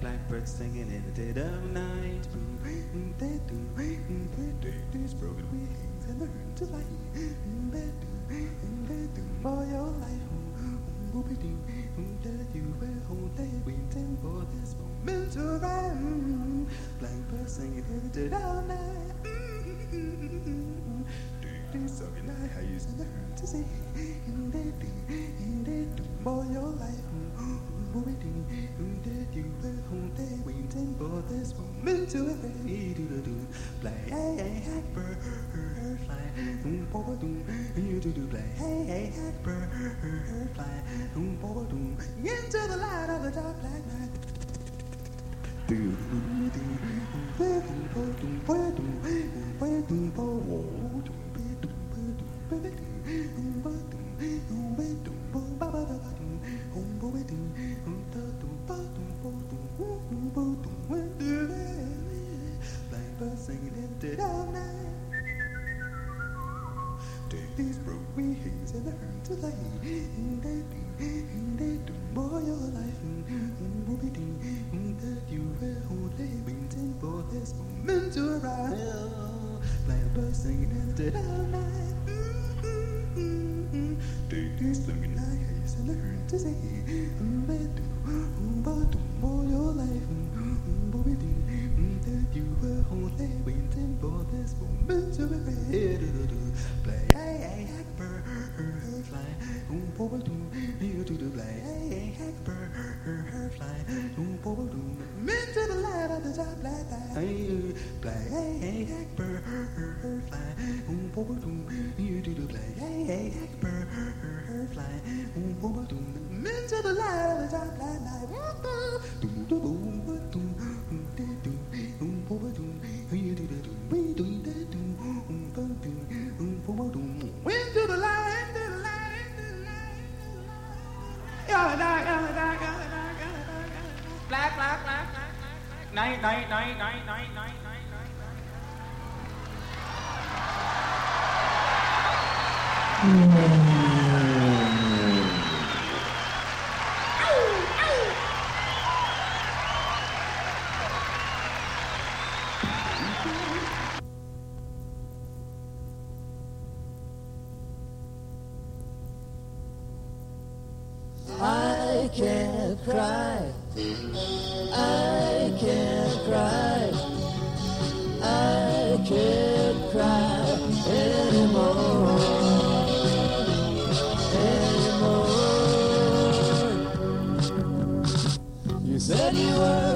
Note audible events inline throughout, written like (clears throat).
Blackbirds singing in the dead of night. These broken wings and learn to fly. For your life, you will hold day waiting for this moment to run. Blackbirds singing in the dead of night. These of your night highs and learn to sing. For your life waiting, that you were home, they waiting for this woman to be do do do, play hey hey hey for her fly, um do, do do play hey hey hey fly, um boy do, into the light of the dark black night. Do do do. Said you were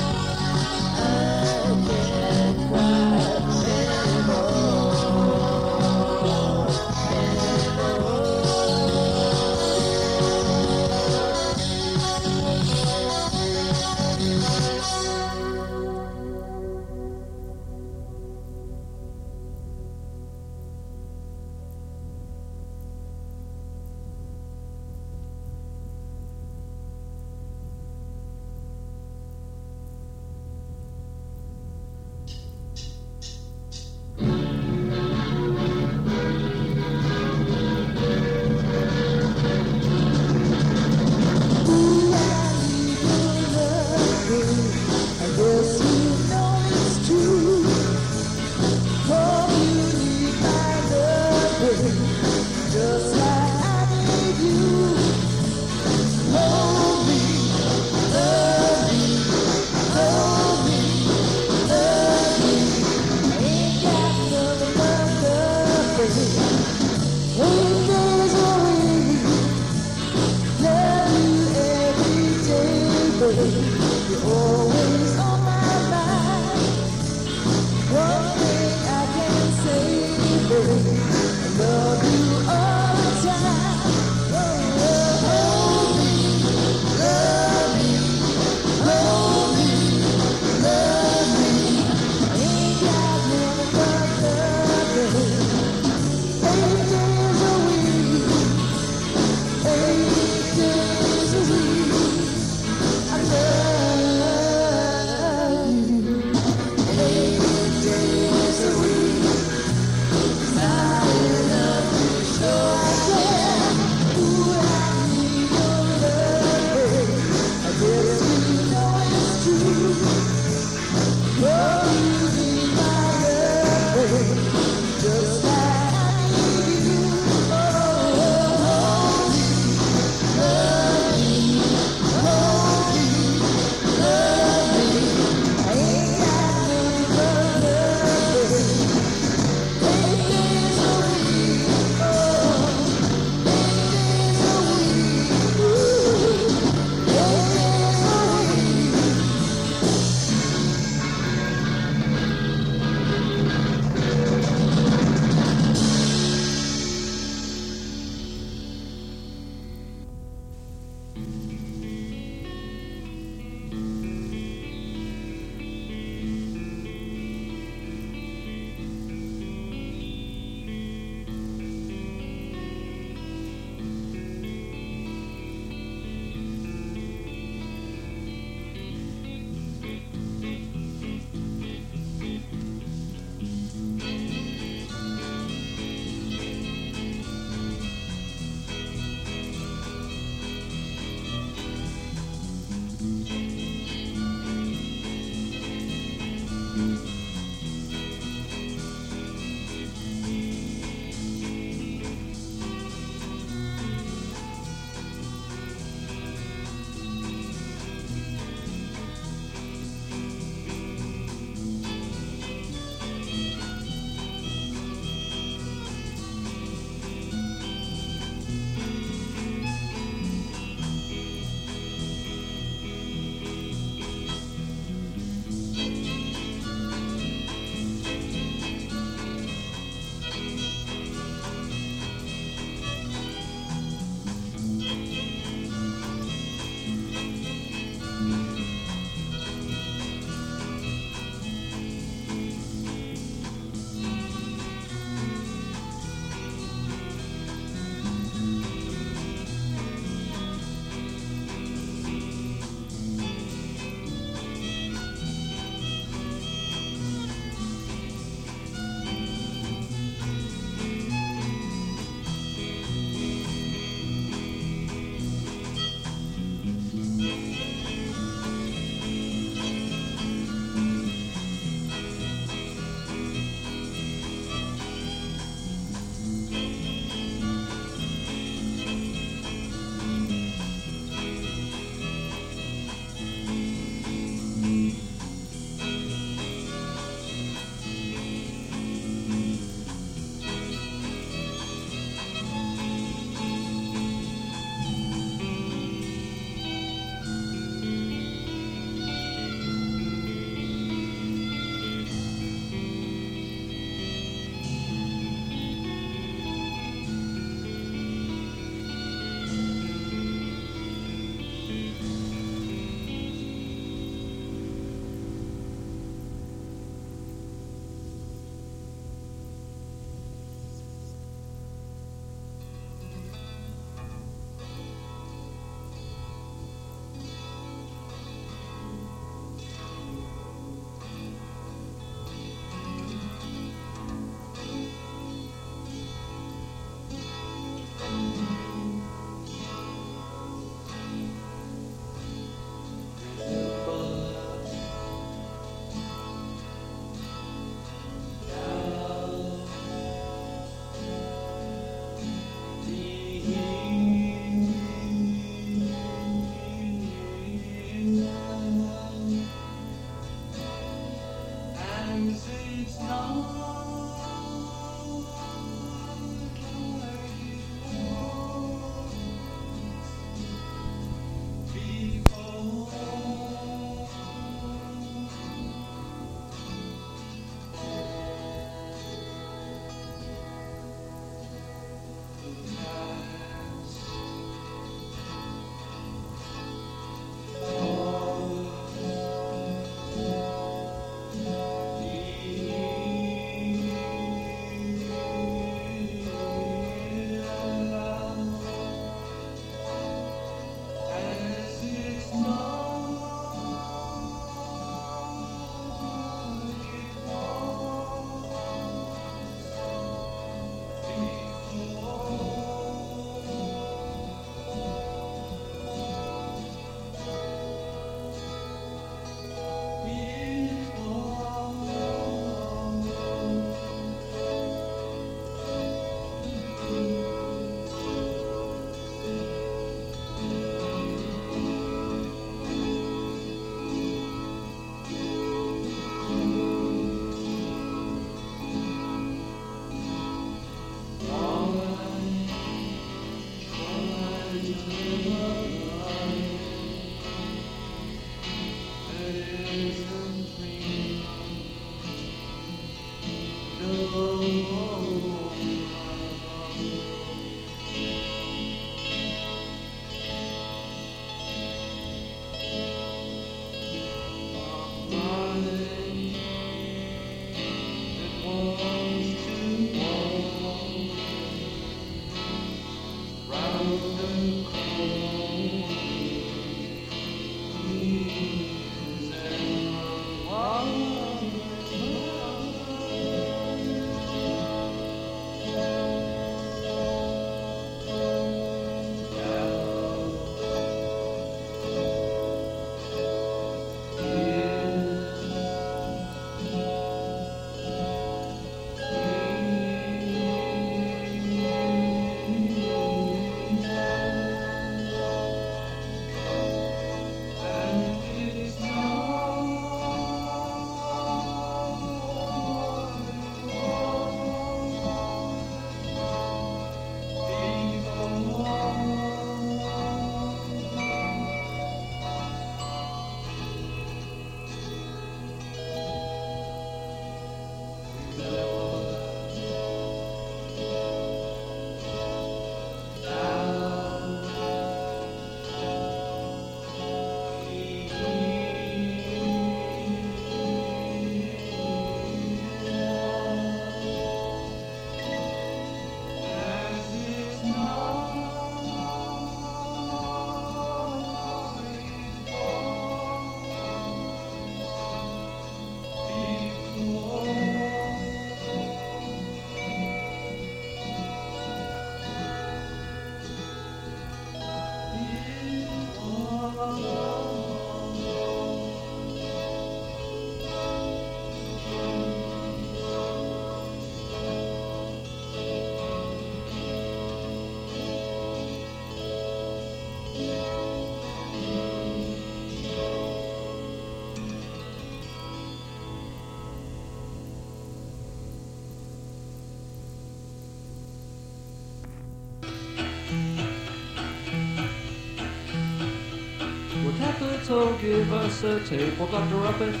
so give us a tape, we'll Dr. Up it.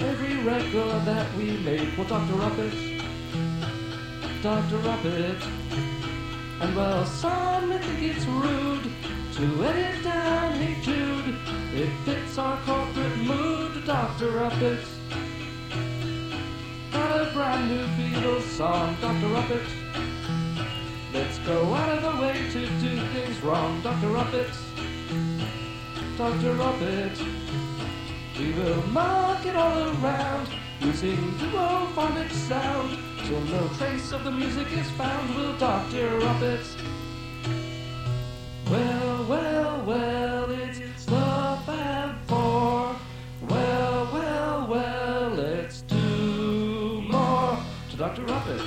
Every record that we make, we'll Dr. Up it. Dr. Up it. And well, some think it's rude to edit down Hey Jude. It fits our corporate mood to Dr. Up it. Got a brand new Beatles song, Dr. Up it. Let's go out of the way to do things wrong, Dr. Up it. Dr. It. We will mark it all around using duophonic sound till no trace of the music is found. We'll Dr. It. Well, well, well, it's the Fab Four. Well, well, well, let's do more to Dr. It.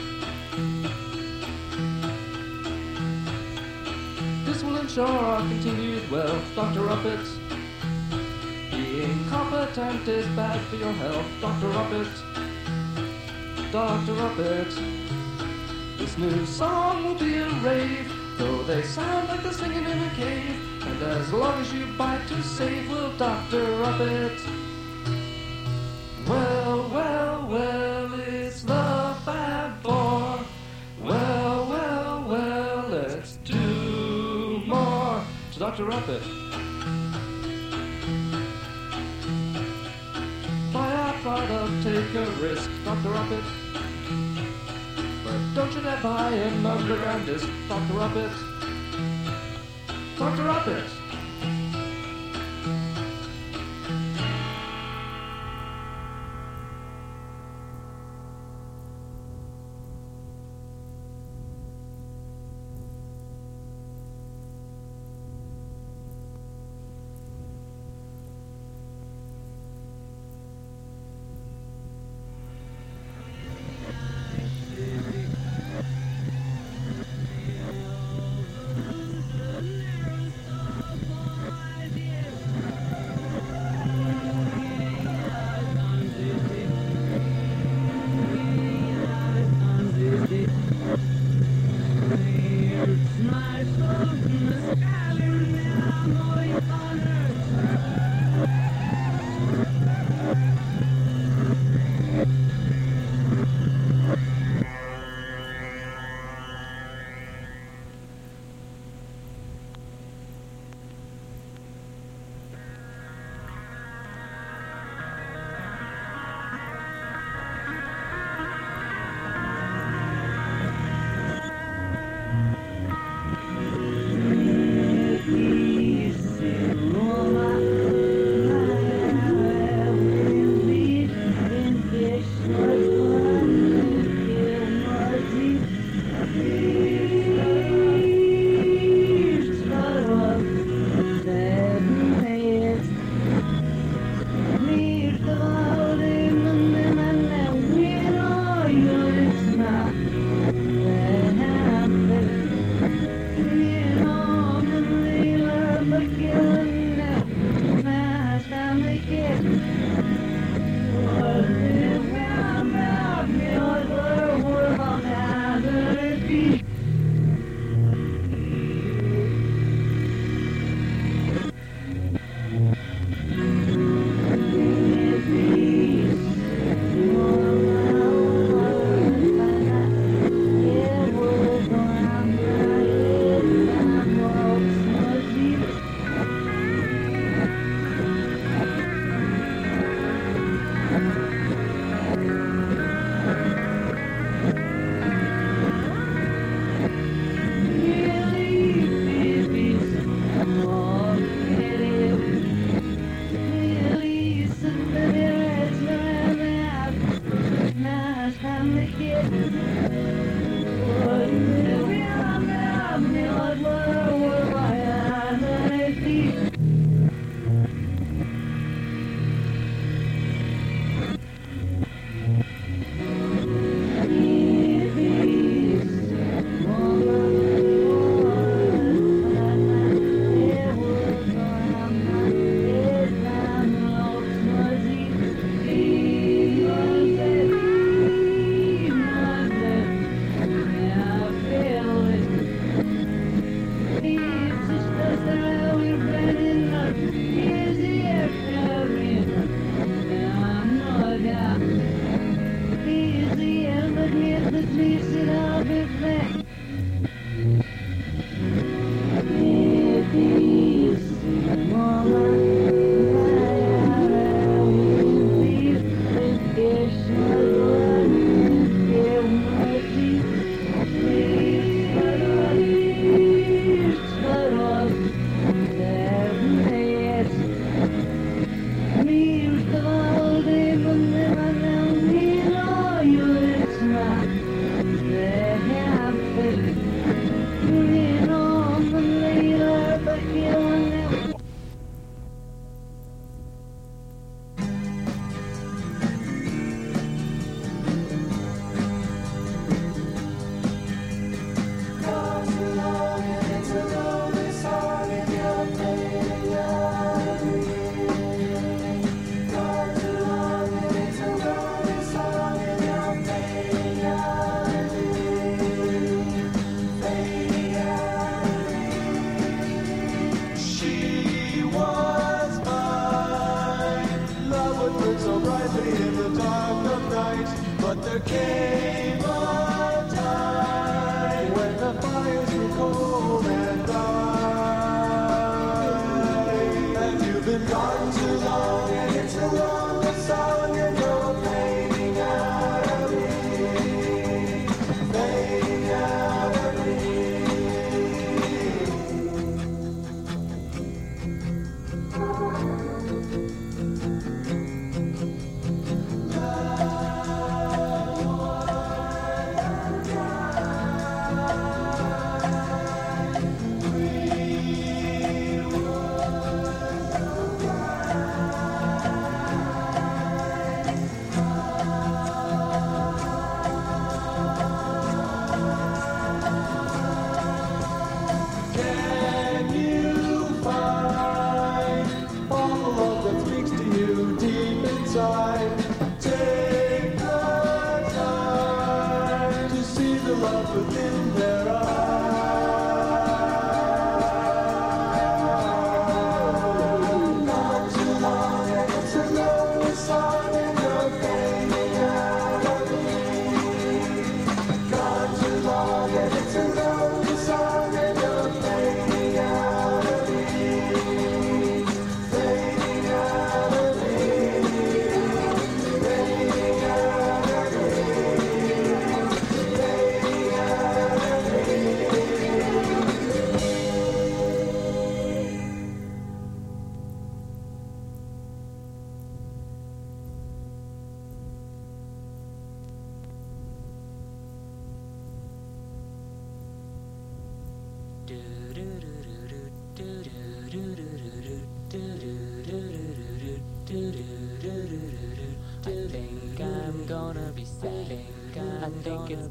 This will ensure our continued wealth, Dr. Up it. Being is bad for your health, Dr. Up. Dr. Up. This new song will be a rave, though they sound like they're singing in a cave. And as long as you buy to save, we'll Dr. Up it. Well, well, well, it's the Fab Four. Well, well, well, let's do more to Dr. Up our take a risk, Dr. Up it. But don't you dare buy an underground disc, Dr. Up it. Dr. Up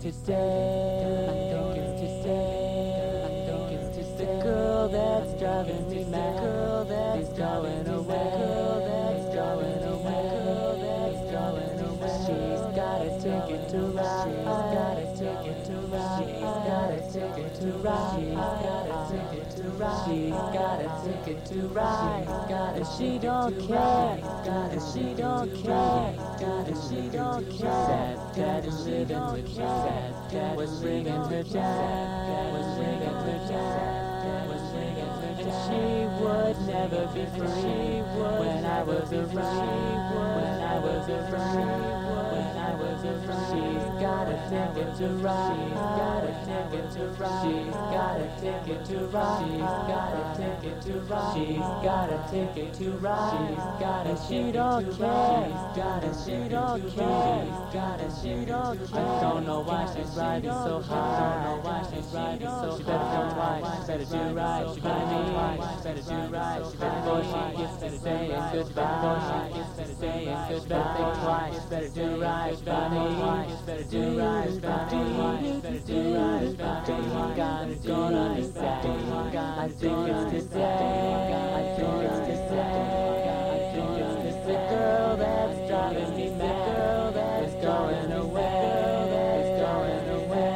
The girl that's driving me mad. Girl that's going away. Girl that's going away. Girl that's going away. She's got a ticket to ride. She's got a ticket to ride. She's got a ticket to ride. She's got a ticket to ride. She's got a ticket to ride. She's got a she don't care. She don't care. She don't care. With sad dad was ringing her dad was ringing her dad was ringing her dad. She would never be free when I was around. When I was around. I was around. She's got a ticket to ride. She's got a ticket to ride. She's got a ticket to ride. She's got a ticket to ride. She's got a ticket to ride. She's got a she don't care. She's got a she don't care. She's got a she don't care. I don't know why she's riding so high. I don't know why she's riding so high. She better think twice. She better do right. She better think twice. She better do right. She better before she gets to saying goodbye. Before she gets to saying goodbye. Better think twice. Better do right. She better do right. Do right. Gonna. I. I. I girl that's driving me mad. Girl that's going away. That's going away.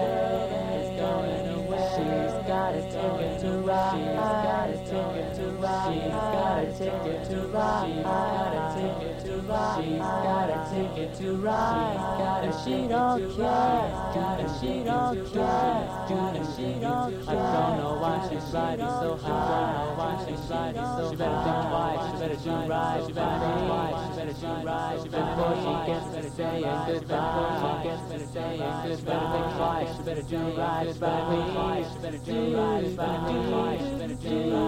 That's going away. She's got a ticket to ride. She's ticket to ride. She's got a ticket to ride. She's got a ticket to ride. She's got a ticket to ride. Got a she don't care. Got she don't care. Got she don't care. I don't know why she's riding so high. I don't know why she's riding so high. She better think twice. She better do right. She better think twice. She better do right. Before she gets to saying goodbye. Before she gets to saying goodbye. She better think twice. She better do right. She better think twice. She better do right. She better think twice. She better do right.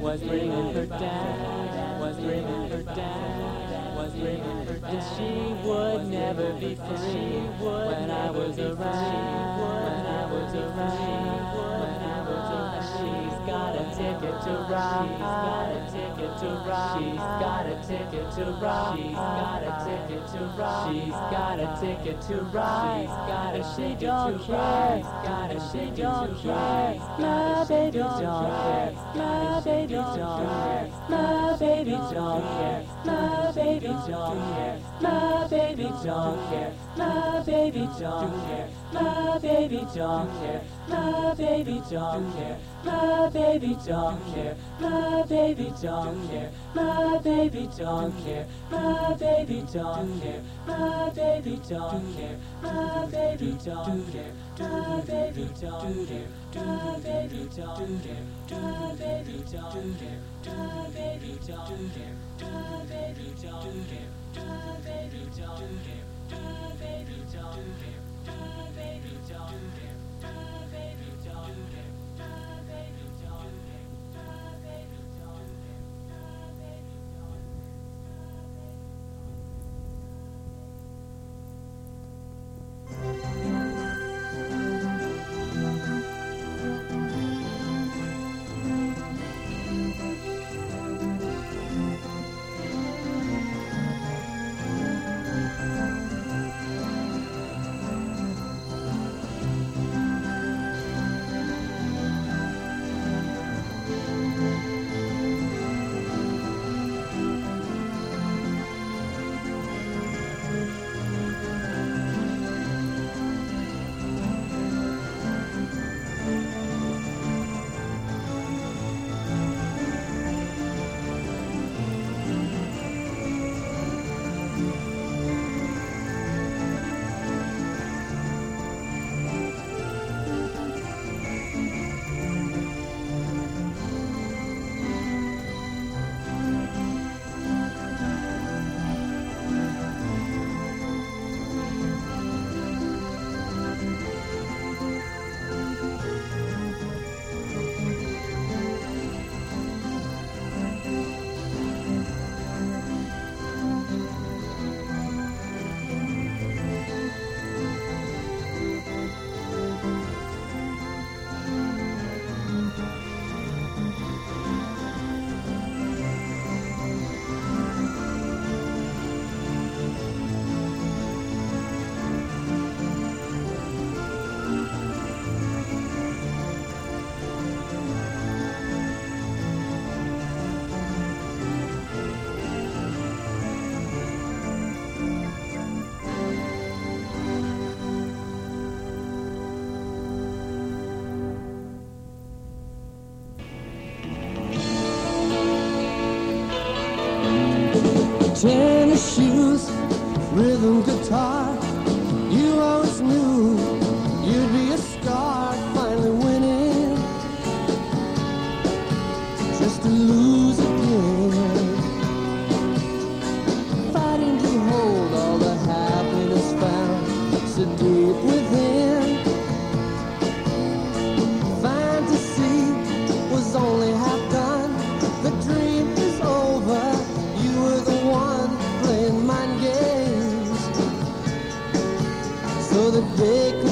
Was bringing her down. Was bringing her down. Was bringing her down. She would never be free when I was around. When I was around ticket to ride. She's got a ticket to ride. She's got a ticket to ride. She's got a ticket to ride. She's got a ticket to ride. She's got a she don't care. She's got a she don't care. My baby don't care. My baby don't care. My baby don't care. My baby don't care. My baby don't care. My baby don't care. My baby don't care. My baby don't care. My baby don't care. My baby don't care. My baby don't care. My baby don't care. My baby don't care. My baby don't care. My baby don't care. My baby don't care. My baby don't care. My baby don't care. My baby don't care. My baby don't care. My baby don't care. My baby don't care. My baby don't care. rhythm guitar. big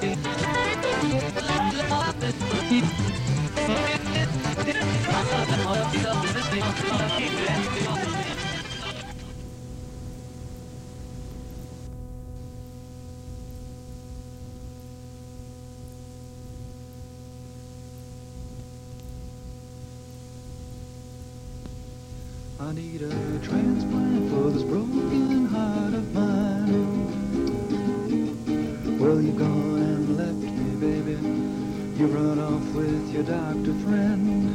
I'm I need a transplant for this broken heart of mine. Well, you've gone and left me, baby. You run off with your doctor friend.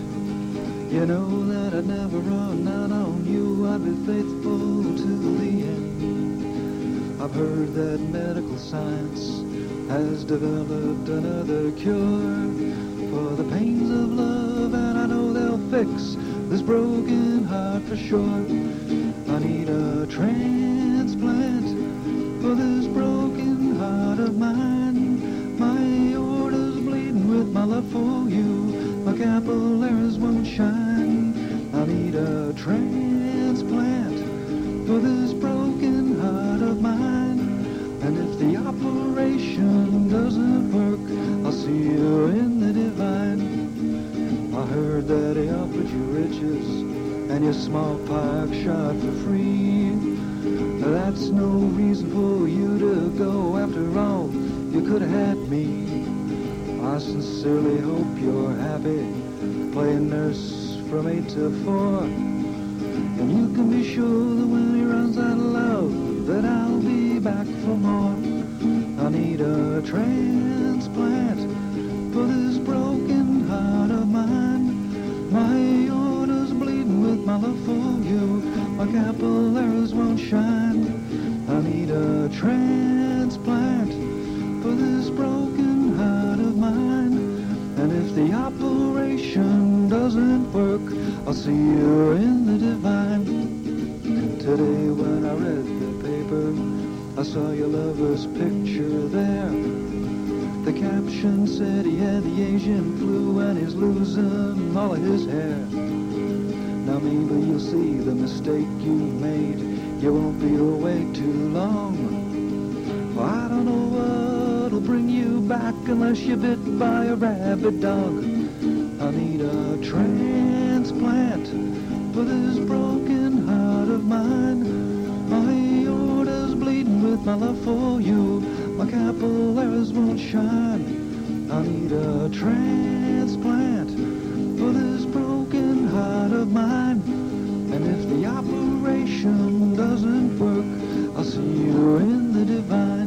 You know that I'd never run out on you. I'd be faithful to the end. I've heard that medical science has developed another cure sure. I need a transplant for this broken heart of mine. My aorta's bleeding with my love for you. My capillaries won't shine. I need a transplant for this broken heart of mine. And if the operation doesn't work, I'll see you in the divine. I heard that he offered you riches and your smallpox shot for free. That's no reason for you to go. After all, you could have had me. I sincerely hope you're happy playing nurse from eight to four. And you can be sure that when he runs out of love, that I'll be back for more. I need a transplant capillaries won't shine. I need a transplant for this broken heart of mine. And if the operation doesn't work, I'll see you in the divine. Today when I read the paper, I saw your lover's picture there. The caption said he had the Asian flu and he's losing all of his hair. Now maybe you'll see the mistake you bring you back unless you're bit by a rabid dog. I need a transplant for this broken heart of mine. My aorta's bleeding with my love for you. My capillaries won't shine. I need a transplant for this broken heart of mine. And if the operation doesn't work, I'll see you in the divine.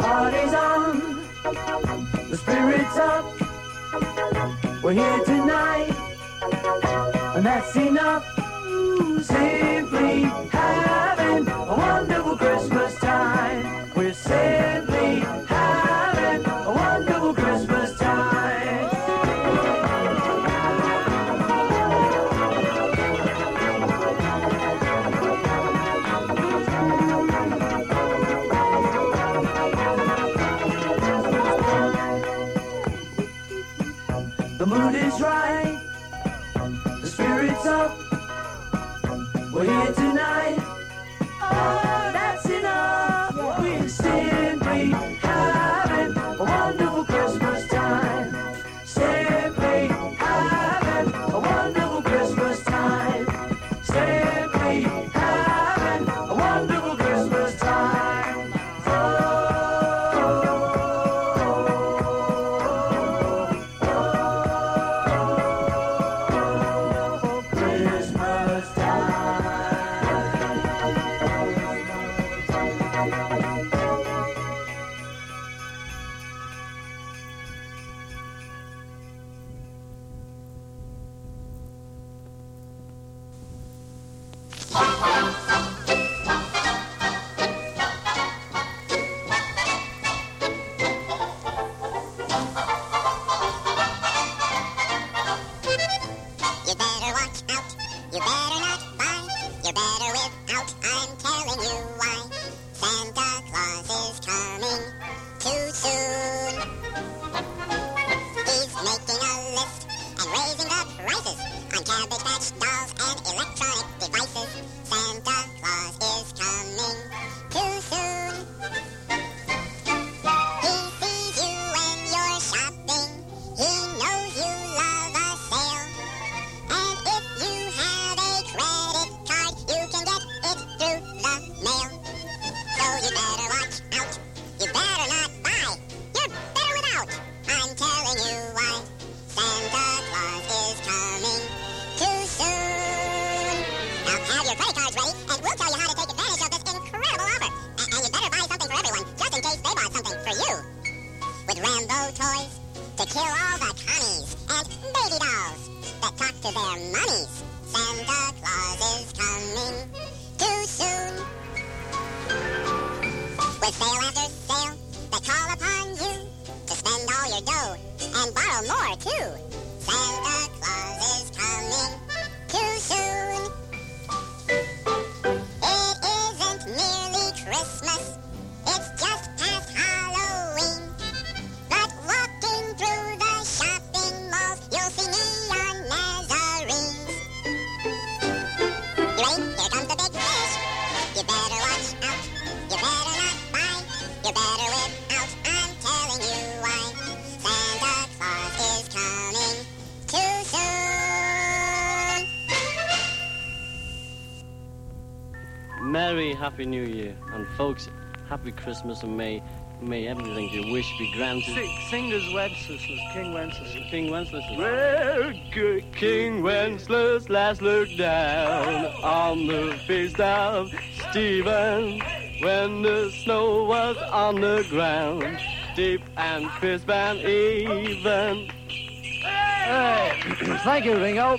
party's on. The spirit's up. We're here tonight. And that's enough. Simply have Happy New Year, and folks, Happy Christmas, and may may everything you wish be granted. Sing, singers Wenceslas, King Wenceslas. King Wenceslas. Well, good King Wenceslas last looked down on the feast of Stephen when the snow was on the ground, deep and crisp and even. Hey, (clears throat) thank you, Ringo.